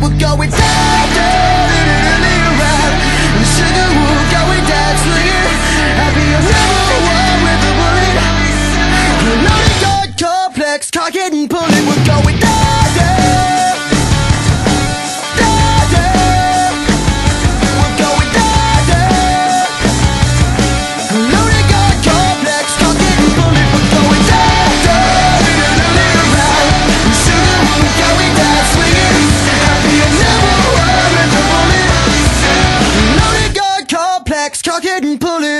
We're going down, Lex, cock it and pull it.